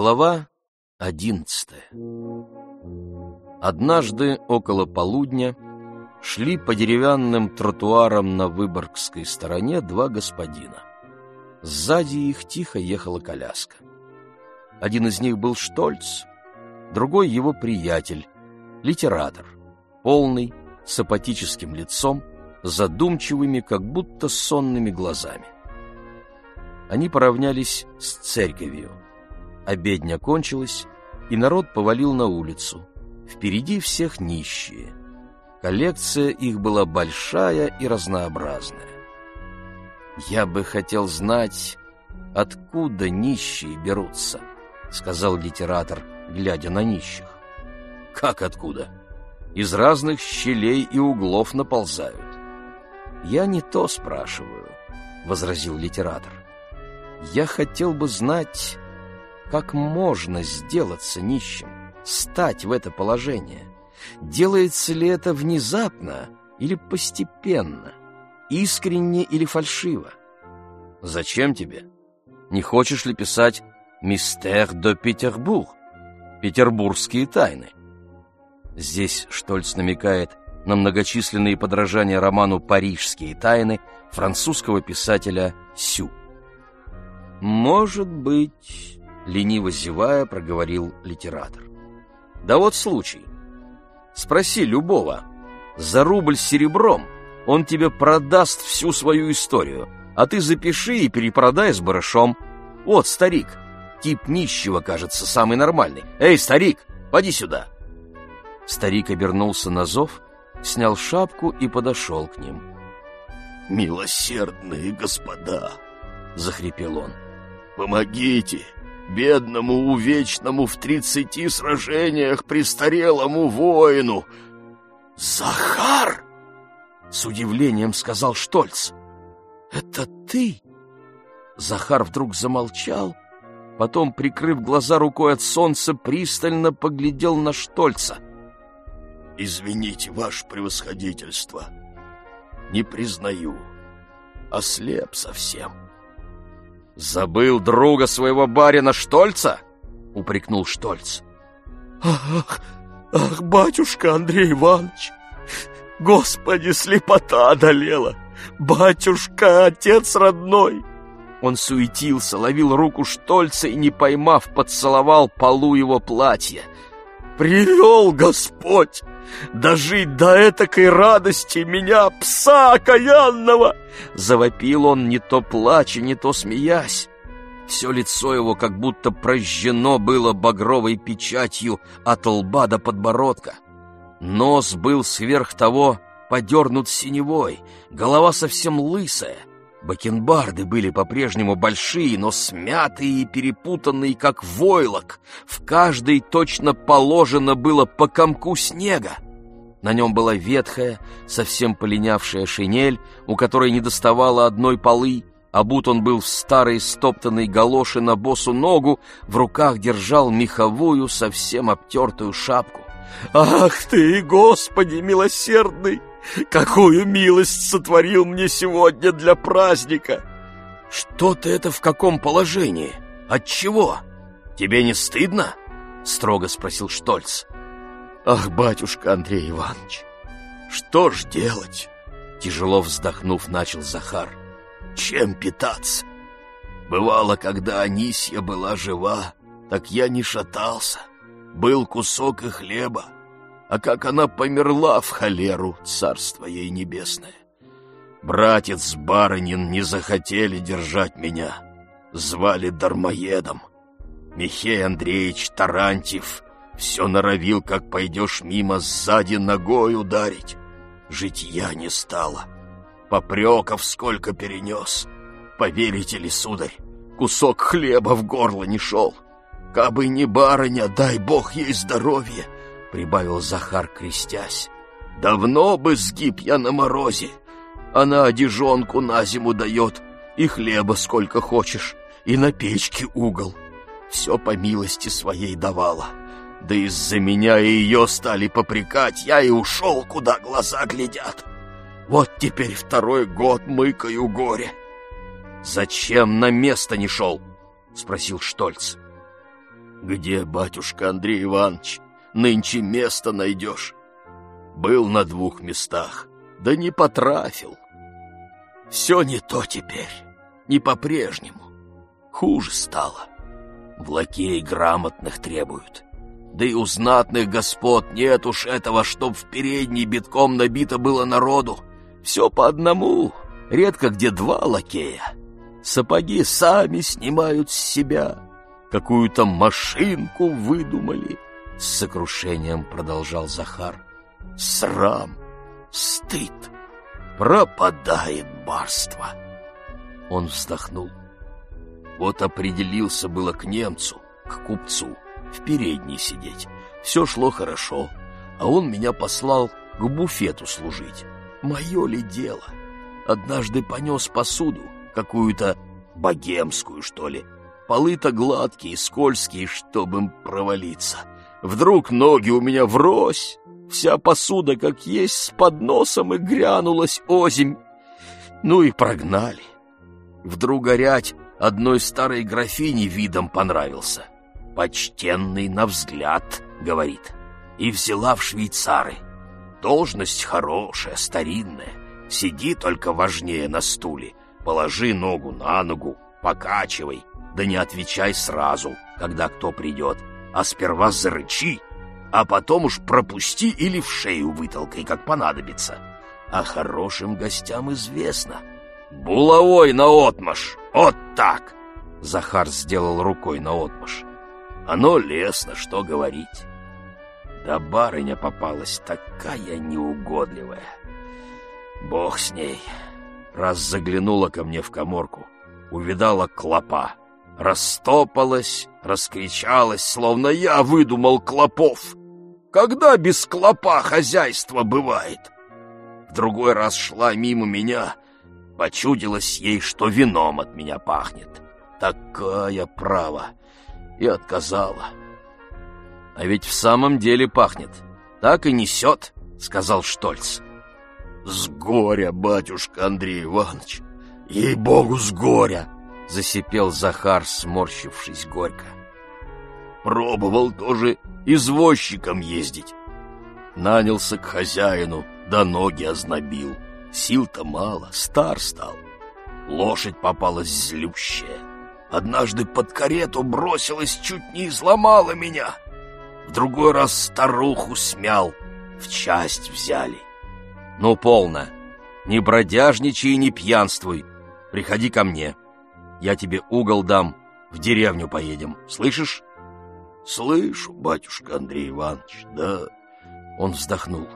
Глава одиннадцатая Однажды около полудня шли по деревянным тротуарам на Выборгской стороне два господина. Сзади их тихо ехала коляска. Один из них был Штольц, другой его приятель, литератор, полный, с апатическим лицом, задумчивыми, как будто сонными глазами. Они поравнялись с церковью. Обедня кончилась, и народ повалил на улицу. Впереди всех нищие. Коллекция их была большая и разнообразная. «Я бы хотел знать, откуда нищие берутся», — сказал литератор, глядя на нищих. «Как откуда? Из разных щелей и углов наползают». «Я не то спрашиваю», — возразил литератор. «Я хотел бы знать, как можно сделаться нищим, стать в это положение? Делается ли это внезапно или постепенно, искренне или фальшиво? Зачем тебе? Не хочешь ли писать «Мистер до Петербург» — «Петербургские тайны»? Здесь Штольц намекает на многочисленные подражания роману «Парижские тайны» французского писателя Сю. «Может быть...» лениво зевая, проговорил литератор. Да вот случай. Спроси любого. За рубль серебром он тебе продаст всю свою историю, а ты запиши и перепродай с барышом. Вот, старик, тип нищего, кажется, самый нормальный. Эй, старик, поди сюда. Старик обернулся на зов, снял шапку и подошел к ним. «Милосердные господа!» — захрипел он. «Помогите! Бедному увечному в тридцати сражениях престарелому воину. «Захар!» — с удивлением сказал Штольц. «Это ты?» Захар вдруг замолчал, потом, прикрыв глаза рукой от солнца, пристально поглядел на Штольца. «Извините, ваше превосходительство, не признаю, ослеп совсем». «Забыл друга своего барина Штольца?» — упрекнул Штольц. «Ах, ах, батюшка Андрей Иванович! Господи, слепота одолела! Батюшка, отец родной!» Он суетился, ловил руку Штольца и, не поймав, поцеловал полу его платья. «Привел Господь! Дожить до этакой радости меня, пса окаянного!» Завопил он, не то плача, не то смеясь. Все лицо его как будто прожжено было багровой печатью от лба до подбородка. Нос был сверх того подернут синевой, голова совсем лысая. Бакенбарды были по-прежнему большие, но смятые и перепутанные, как войлок. В каждой точно положено было по комку снега. На нем была ветхая, совсем полинявшая шинель, у которой не доставало одной полы, а будь он был в старой стоптанной галоши на босу ногу, в руках держал меховую, совсем обтертую шапку. «Ах ты, Господи милосердный! Какую милость сотворил мне сегодня для праздника!» «Что ты это в каком положении? От чего? Тебе не стыдно?» — строго спросил Штольц. Ах, батюшка Андрей Иванович, что ж делать? Тяжело вздохнув, начал Захар. Чем питаться? Бывало, когда Анисья была жива, так я не шатался. Был кусок и хлеба. А как она померла в холеру, царство ей небесное. Братец барынин не захотели держать меня. Звали дармоедом. Михей Андреевич Тарантьев все норовил, как пойдешь мимо, сзади ногой ударить. Житья не стало. Попреков сколько перенес. Поверите ли, сударь, кусок хлеба в горло не шел. Кабы не барыня, дай бог ей здоровье, — прибавил Захар, крестясь. Давно бы сгиб я на морозе. Она одежонку на зиму дает, и хлеба сколько хочешь, и на печке угол. Все по милости своей давала. Да из-за меня и ее стали попрекать, я и ушел, куда глаза глядят. Вот теперь второй год мыкаю горе. «Зачем на место не шел?» — спросил Штольц. Где, батюшка Андрей Иванович, нынче место найдешь? Был на двух местах, да не потрафил. Все не то теперь, не по-прежнему. Хуже стало. В лакей грамотных требуют. Да и у знатных господ нет уж этого, чтоб в передней битком набито было народу. Все по одному, редко где два лакея. Сапоги сами снимают с себя. Какую-то машинку выдумали. С сокрушением продолжал Захар. Срам, стыд, пропадает барство. Он вздохнул. Вот определился было к немцу, к купцу, в передней сидеть. Все шло хорошо, а он меня послал к буфету служить. Мое ли дело? Однажды понес посуду, какую-то богемскую, что ли. Полы-то гладкие, скользкие, чтобы им провалиться. Вдруг ноги у меня врозь, вся посуда, как есть, с подносом и грянулась озимь. Ну и прогнали. Вдруг горять одной старой графине видом понравился. «Почтенный на взгляд», — говорит, и взяла в швейцары. Должность хорошая, старинная, сиди только важнее на стуле, положи ногу на ногу, покачивай, да не отвечай сразу, когда кто придет, а сперва зарычи, а потом уж пропусти или в шею вытолкай, как понадобится. А хорошим гостям известно — «Булавой наотмашь! Вот так!» Захар сделал рукой наотмашь. «Оно лестно, что говорить!» Да барыня попалась такая неугодливая. Бог с ней. Раз заглянула ко мне в коморку, увидала клопа, растопалась, раскричалась, словно я выдумал клопов. Когда без клопа хозяйство бывает? В другой раз шла мимо меня — Почудилось ей, что вином от меня пахнет. Такая право. И отказала. А ведь в самом деле пахнет. Так и несет, сказал Штольц. С горя, батюшка Андрей Иванович. Ей-богу, с горя, засипел Захар, сморщившись горько. Пробовал тоже извозчиком ездить. Нанялся к хозяину, да ноги ознобил. Сил-то мало, стар стал. Лошадь попалась злющая. Однажды под карету бросилась, чуть не изломала меня. В другой раз старуху смял, в часть взяли. Ну, полно. Не бродяжничай и не пьянствуй. Приходи ко мне. Я тебе угол дам, в деревню поедем. Слышишь? Слышу, батюшка Андрей Иванович, да. Он вздохнул.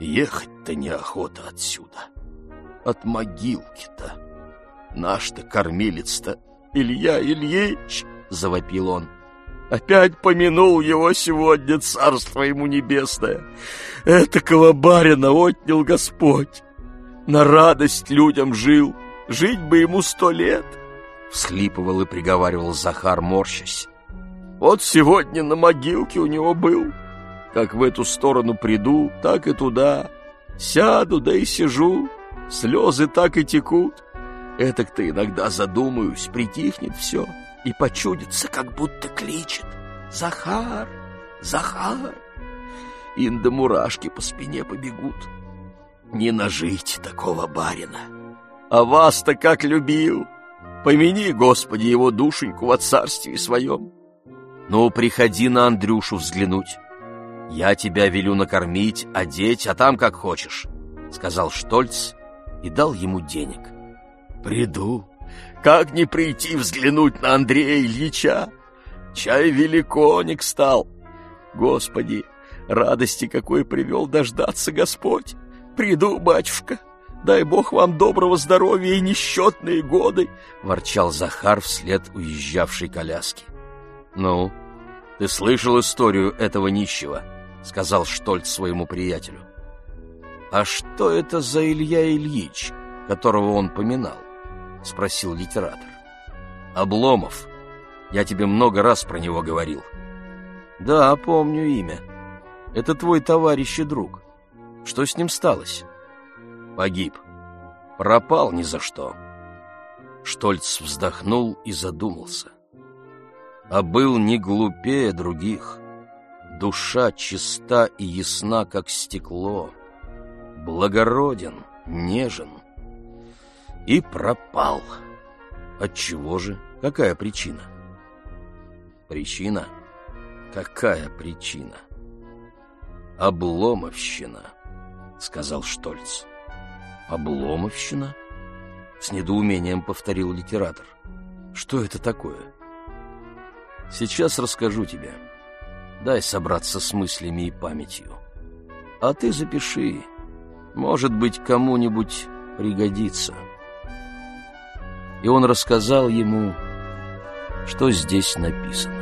Ехать-то неохота отсюда. От могилки-то. Наш-то кормилец-то Илья Ильич, — завопил он. Опять помянул его сегодня, царство ему небесное. Этакого барина отнял Господь. На радость людям жил, жить бы ему сто лет. Всхлипывал и приговаривал Захар, морщась. Вот сегодня на могилке у него был. Как в эту сторону приду, так и туда. Сяду, да и сижу. Слезы так и текут. Этак-то иногда задумаюсь, притихнет все и почудится, как будто кличет. Захар, Захар. Инда мурашки по спине побегут. Не нажить такого барина. А вас-то как любил. Помяни, Господи, его душеньку во царстве своем. Ну, приходи на Андрюшу взглянуть. «Я тебя велю накормить, одеть, а там как хочешь», — сказал Штольц и дал ему денег. «Приду. Как не прийти взглянуть на Андрея Ильича? Чай великоник стал. Господи, радости какой привел дождаться Господь. Приду, батюшка, дай Бог вам доброго здоровья и несчетные годы», — ворчал Захар вслед уезжавшей коляски. «Ну, ты слышал историю этого нищего?» — сказал Штольц своему приятелю. «А что это за Илья Ильич, которого он поминал?» — спросил литератор. «Обломов. Я тебе много раз про него говорил». «Да, помню имя. Это твой товарищ и друг. Что с ним сталось?» «Погиб. Пропал ни за что». Штольц вздохнул и задумался. а был не глупее других. Душа чиста и ясна, как стекло, благороден, нежен. И пропал. Отчего же? Какая причина? Причина? Какая причина? Обломовщина, сказал Штольц. Обломовщина? С недоумением повторил литератор. Что это такое? Сейчас расскажу тебе. Дай собраться с мыслями и памятью. А ты запиши. Может быть, кому-нибудь пригодится. И он рассказал ему, что здесь написано.